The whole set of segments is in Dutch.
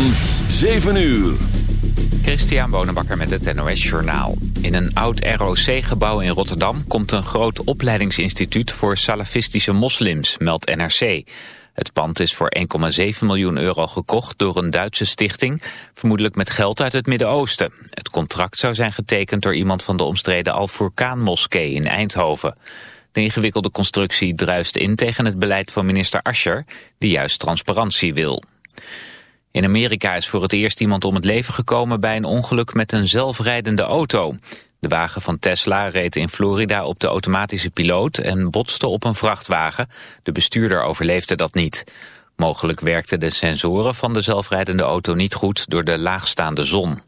van 7 uur. Christian Bonenbakker met het NOS Journaal. In een oud ROC-gebouw in Rotterdam komt een groot opleidingsinstituut voor salafistische moslims, meldt NRC. Het pand is voor 1,7 miljoen euro gekocht door een Duitse stichting, vermoedelijk met geld uit het Midden-Oosten. Het contract zou zijn getekend door iemand van de omstreden Al-Furqaan-moskee in Eindhoven. De ingewikkelde constructie druist in tegen het beleid van minister Ascher, die juist transparantie wil. In Amerika is voor het eerst iemand om het leven gekomen bij een ongeluk met een zelfrijdende auto. De wagen van Tesla reed in Florida op de automatische piloot en botste op een vrachtwagen. De bestuurder overleefde dat niet. Mogelijk werkten de sensoren van de zelfrijdende auto niet goed door de laagstaande zon.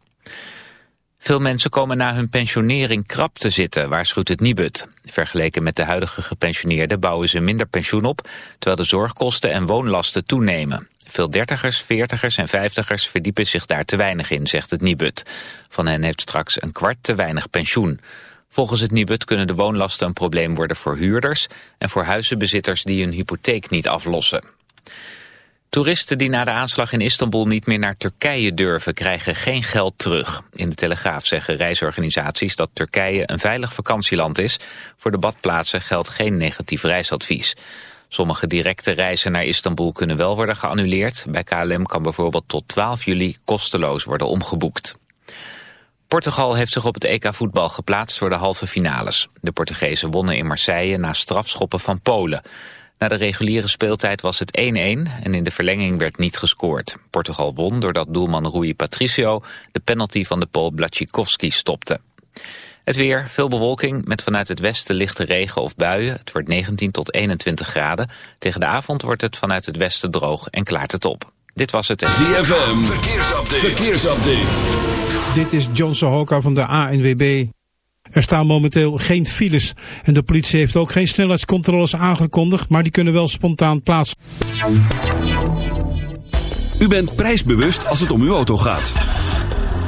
Veel mensen komen na hun pensionering krap te zitten, waarschuwt het Nibud. Vergeleken met de huidige gepensioneerden bouwen ze minder pensioen op... terwijl de zorgkosten en woonlasten toenemen. Veel dertigers, veertigers en vijftigers verdiepen zich daar te weinig in, zegt het Nibud. Van hen heeft straks een kwart te weinig pensioen. Volgens het Nibud kunnen de woonlasten een probleem worden voor huurders... en voor huizenbezitters die hun hypotheek niet aflossen. Toeristen die na de aanslag in Istanbul niet meer naar Turkije durven krijgen geen geld terug. In de Telegraaf zeggen reisorganisaties dat Turkije een veilig vakantieland is. Voor de badplaatsen geldt geen negatief reisadvies. Sommige directe reizen naar Istanbul kunnen wel worden geannuleerd. Bij KLM kan bijvoorbeeld tot 12 juli kosteloos worden omgeboekt. Portugal heeft zich op het EK voetbal geplaatst voor de halve finales. De Portugezen wonnen in Marseille na strafschoppen van Polen. Na de reguliere speeltijd was het 1-1 en in de verlenging werd niet gescoord. Portugal won doordat doelman Rui Patricio de penalty van de Pool Blachikowski stopte. Het weer, veel bewolking met vanuit het westen lichte regen of buien. Het wordt 19 tot 21 graden. Tegen de avond wordt het vanuit het westen droog en klaart het op. Dit was het... ZFM, verkeersupdate. verkeersupdate. Dit is John Sohoka van de ANWB. Er staan momenteel geen files en de politie heeft ook geen snelheidscontroles aangekondigd, maar die kunnen wel spontaan plaats. U bent prijsbewust als het om uw auto gaat.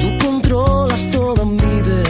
Tú controlas toda mi verdad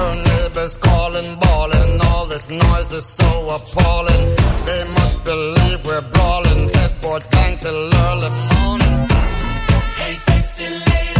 Her neighbors calling, bawling. All this noise is so appalling. They must believe we're brawling. Headboards bang till early morning. Hey, sexy lady,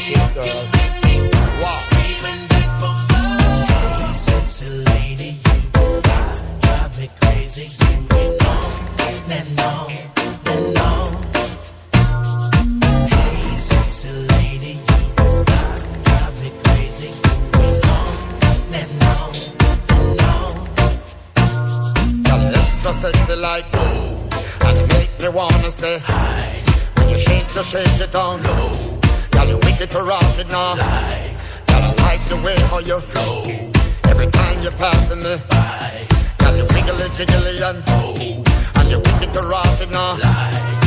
shape, girl. Wow. Drive me crazy, you on and on and on. Hey, you. Drive me crazy, you on and on and on. extra sexy like ooh, and you make me wanna say hi. When you shake, you shake it down low. You wicked to it now. I like the way how you flow. Every time you're passing me by. Girl, you wiggly jiggly and oh, and you wicked to rot it now. Girl,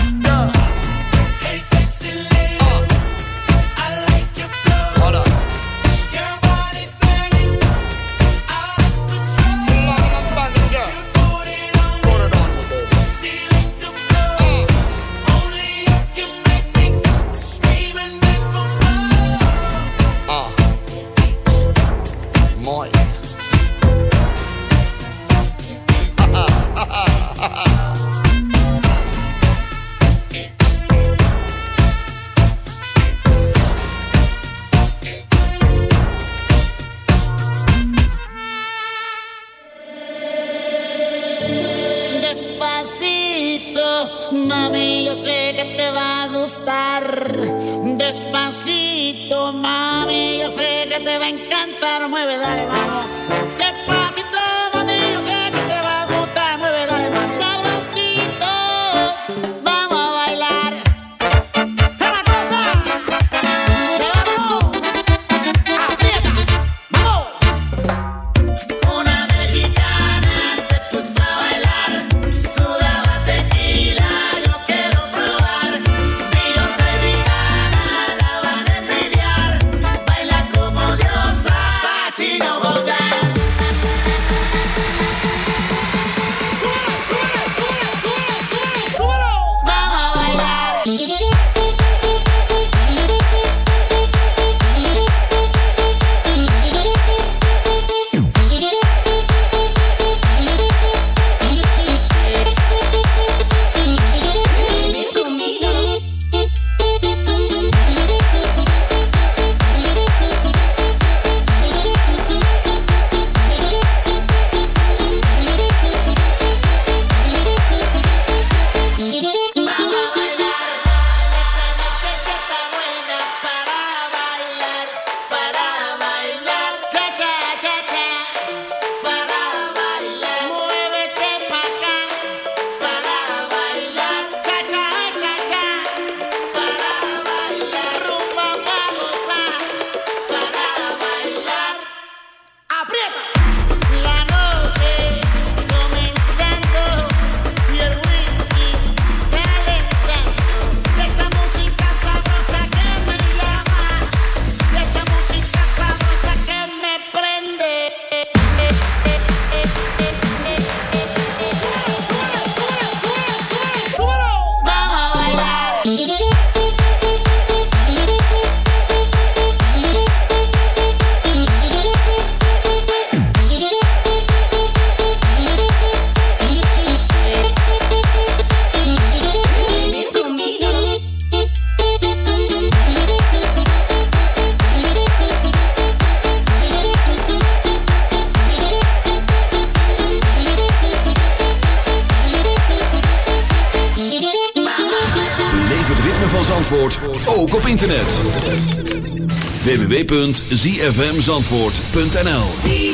www.zfmzandvoort.nl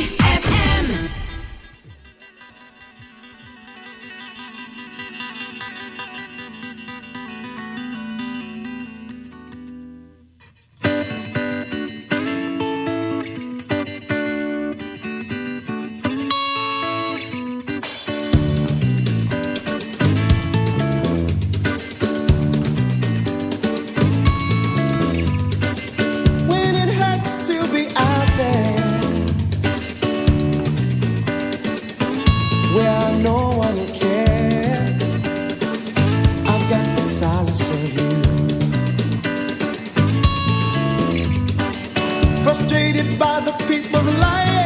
jaded by the people's lies.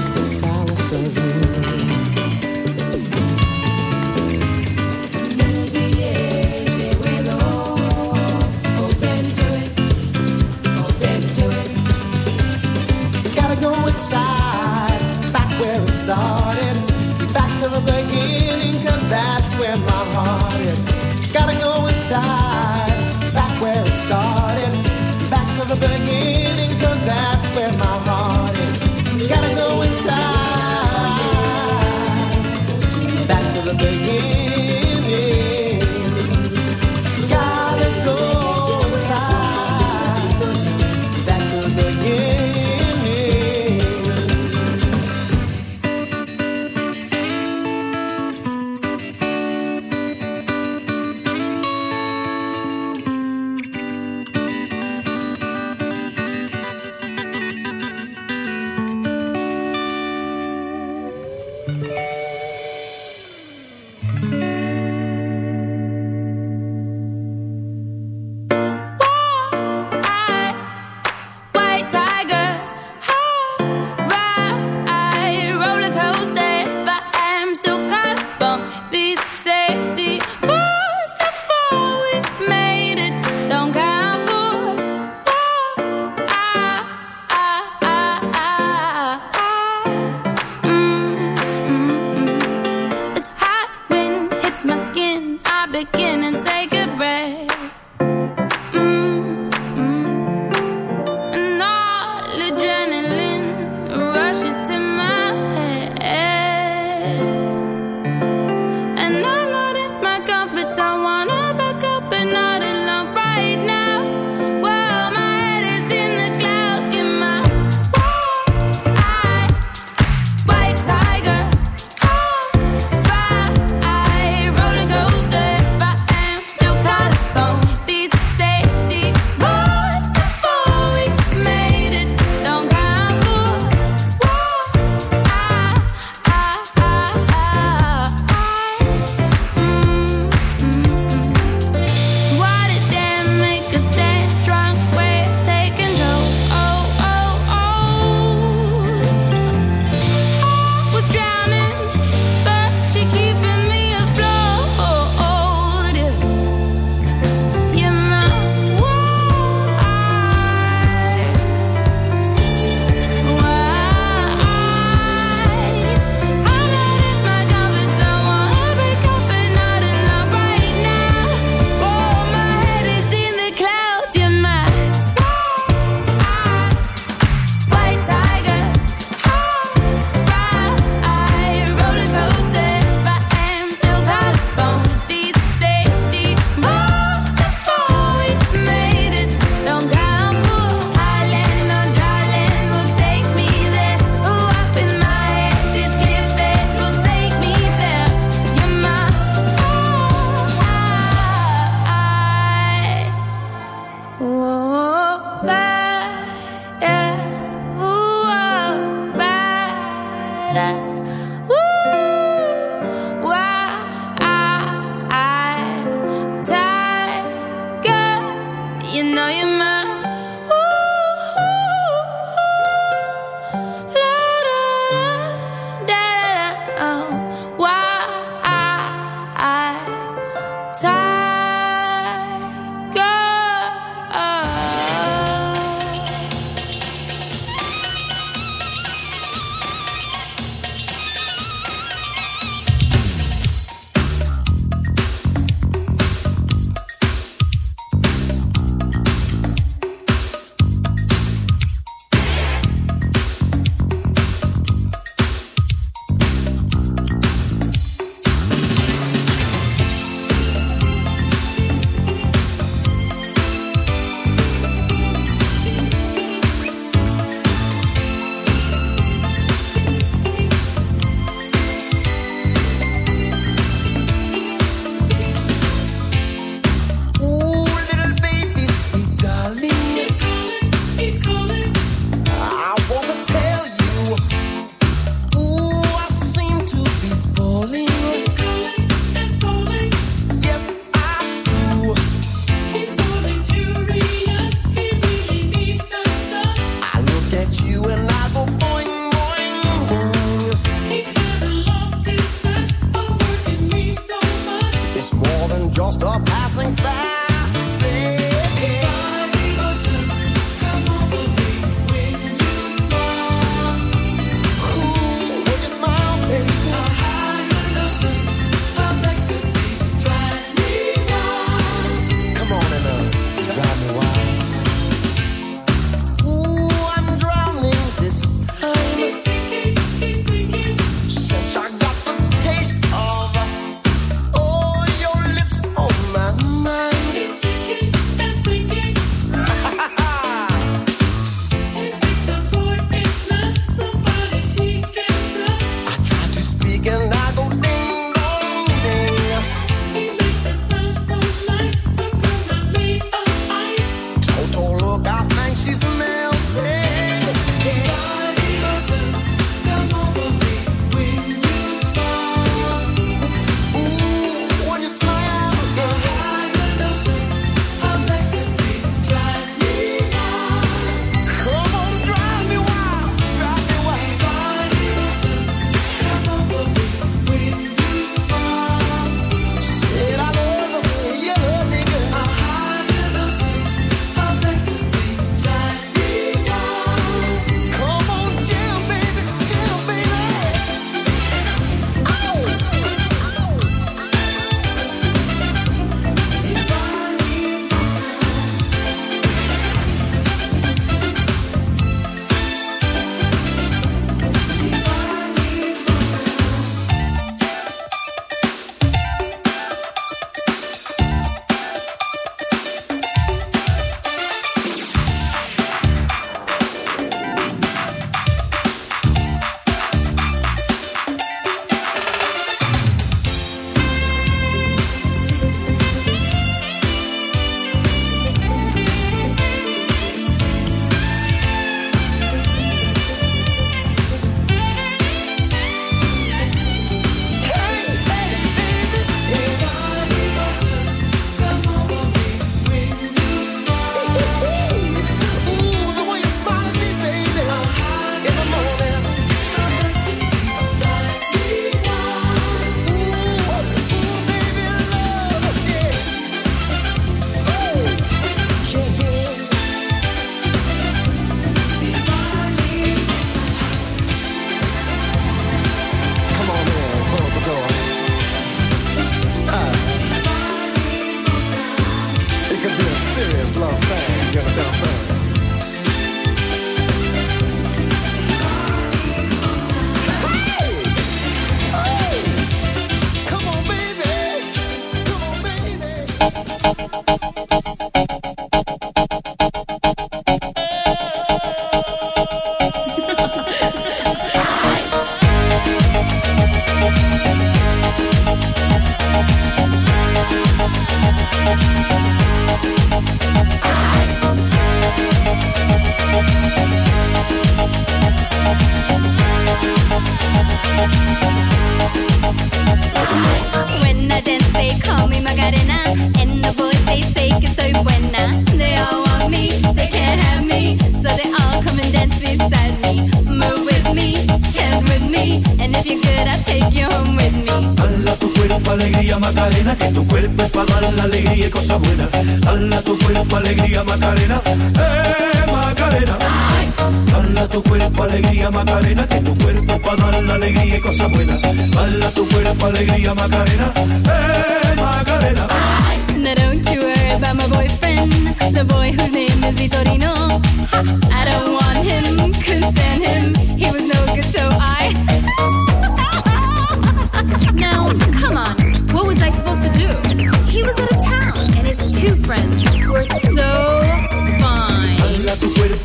just the solace of you.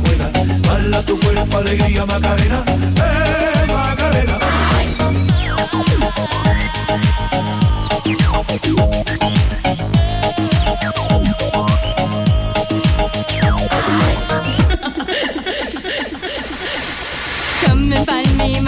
Alegría y cosas buenas. Dale a tu cuerpo alegría Macarena, eh Macarena.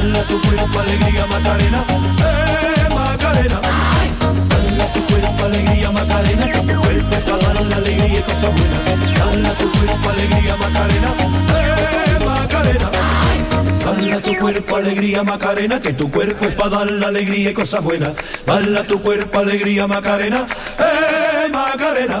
buenas. Dale a tu cuerpo alegría Macarena, eh Macarena. Dale a tu cuerpo alegría Macarena, que tu cuerpo es para dar la alegría y cosas buenas. Dale a tu cuerpo alegría Macarena, eh Macarena. Dale a tu cuerpo alegría Macarena, que tu cuerpo es para dar la alegría y cosas buenas. Dale a tu cuerpo alegría Macarena, eh Macarena.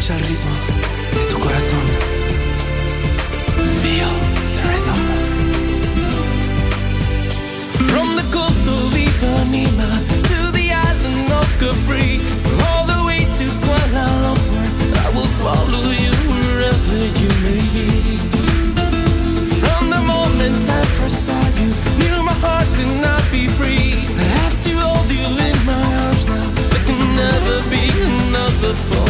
Escucha el ritmo de tu corazón. Feel the rhythm. From the coast of Ipanema to the island of Capri, all the way to Kuala Lumpur, I will follow you wherever you may be. From the moment I first saw you, knew my heart could not be free. I have to hold you in my arms now. There can never be another for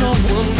no one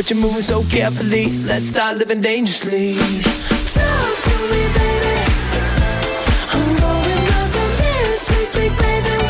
but you're moving so carefully. Let's start living dangerously. Talk to me, baby. I'm going up the stairs, sweet, sweet baby.